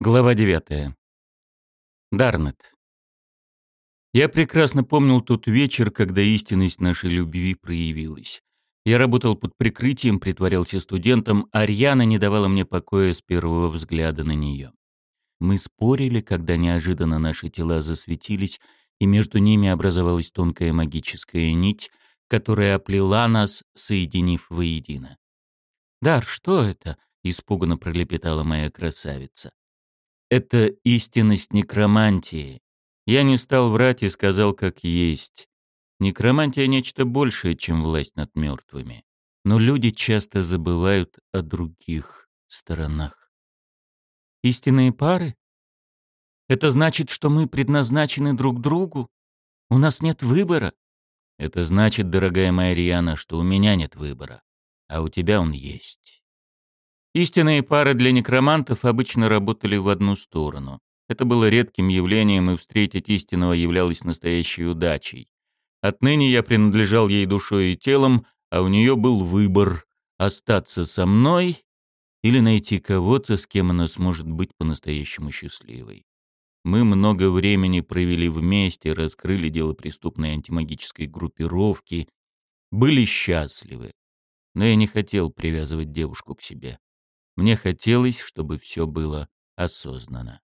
Глава 9. Дарнет. Я прекрасно помнил тот вечер, когда истинность нашей любви проявилась. Я работал под прикрытием, притворялся студентом, а Рьяна не давала мне покоя с первого взгляда на нее. Мы спорили, когда неожиданно наши тела засветились, и между ними образовалась тонкая магическая нить, которая оплела нас, соединив воедино. «Дар, что это?» — испуганно пролепетала моя красавица. Это истинность некромантии. Я не стал врать и сказал, как есть. Некромантия — нечто большее, чем власть над мертвыми. Но люди часто забывают о других сторонах. Истинные пары? Это значит, что мы предназначены друг другу? У нас нет выбора? Это значит, дорогая моя Риана, что у меня нет выбора, а у тебя он есть. Истинные пары для некромантов обычно работали в одну сторону. Это было редким явлением, и встретить истинного являлось настоящей удачей. Отныне я принадлежал ей душой и телом, а у нее был выбор — остаться со мной или найти кого-то, с кем она сможет быть по-настоящему счастливой. Мы много времени провели вместе, раскрыли дело преступной антимагической группировки, были счастливы. Но я не хотел привязывать девушку к себе. Мне хотелось, чтобы все было осознанно.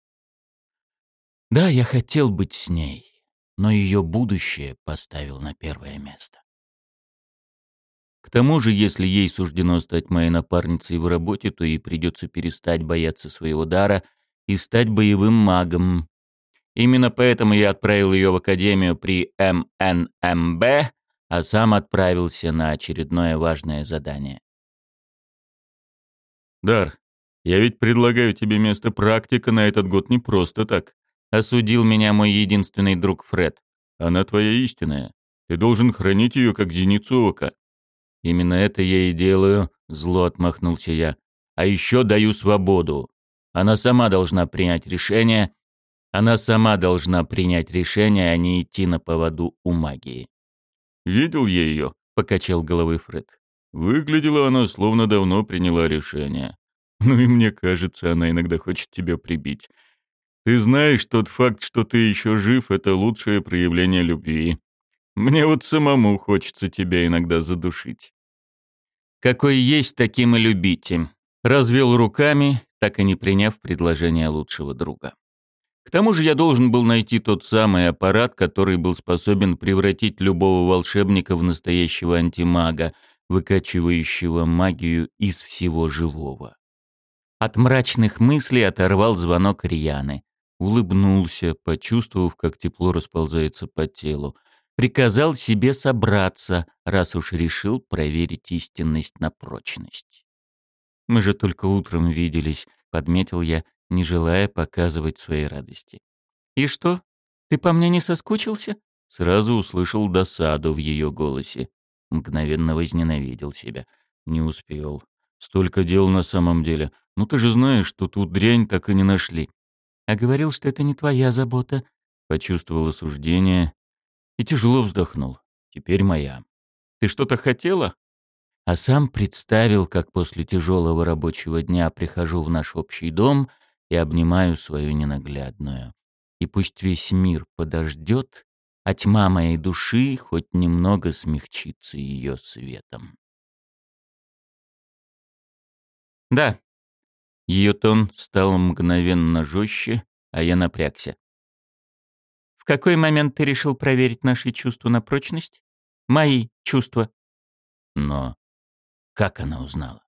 Да, я хотел быть с ней, но ее будущее поставил на первое место. К тому же, если ей суждено стать моей напарницей в работе, то ей придется перестать бояться своего дара и стать боевым магом. Именно поэтому я отправил ее в академию при МНМБ, а сам отправился на очередное важное задание. «Дар, я ведь предлагаю тебе место практика на этот год не просто так», — осудил меня мой единственный друг Фред. «Она твоя истинная. Ты должен хранить ее как зеницу ока». «Именно это я и делаю», — зло отмахнулся я. «А еще даю свободу. Она сама должна принять решение. Она сама должна принять решение, а не идти на поводу у магии». «Видел я ее?» — покачал головой Фред. Выглядела она, словно давно приняла решение. Ну и мне кажется, она иногда хочет тебя прибить. Ты знаешь, тот факт, что ты еще жив, это лучшее проявление любви. Мне вот самому хочется тебя иногда задушить. Какой есть, таким и любите. Развел руками, так и не приняв предложение лучшего друга. К тому же я должен был найти тот самый аппарат, который был способен превратить любого волшебника в настоящего антимага — выкачивающего магию из всего живого. От мрачных мыслей оторвал звонок Рианы. Улыбнулся, почувствовав, как тепло расползается по телу. Приказал себе собраться, раз уж решил проверить истинность на прочность. «Мы же только утром виделись», — подметил я, не желая показывать своей радости. «И что? Ты по мне не соскучился?» Сразу услышал досаду в ее голосе. Мгновенно возненавидел себя. Не успел. Столько дел на самом деле. Ну ты же знаешь, что тут дрянь так и не нашли. А говорил, что это не твоя забота. Почувствовал осуждение и тяжело вздохнул. Теперь моя. Ты что-то хотела? А сам представил, как после тяжелого рабочего дня прихожу в наш общий дом и обнимаю свою ненаглядную. И пусть весь мир подождет, а тьма моей души хоть немного смягчится ее светом. Да. Ее тон стал мгновенно жестче, а я напрягся. В какой момент ты решил проверить наши чувства на прочность? Мои чувства. Но как она узнала?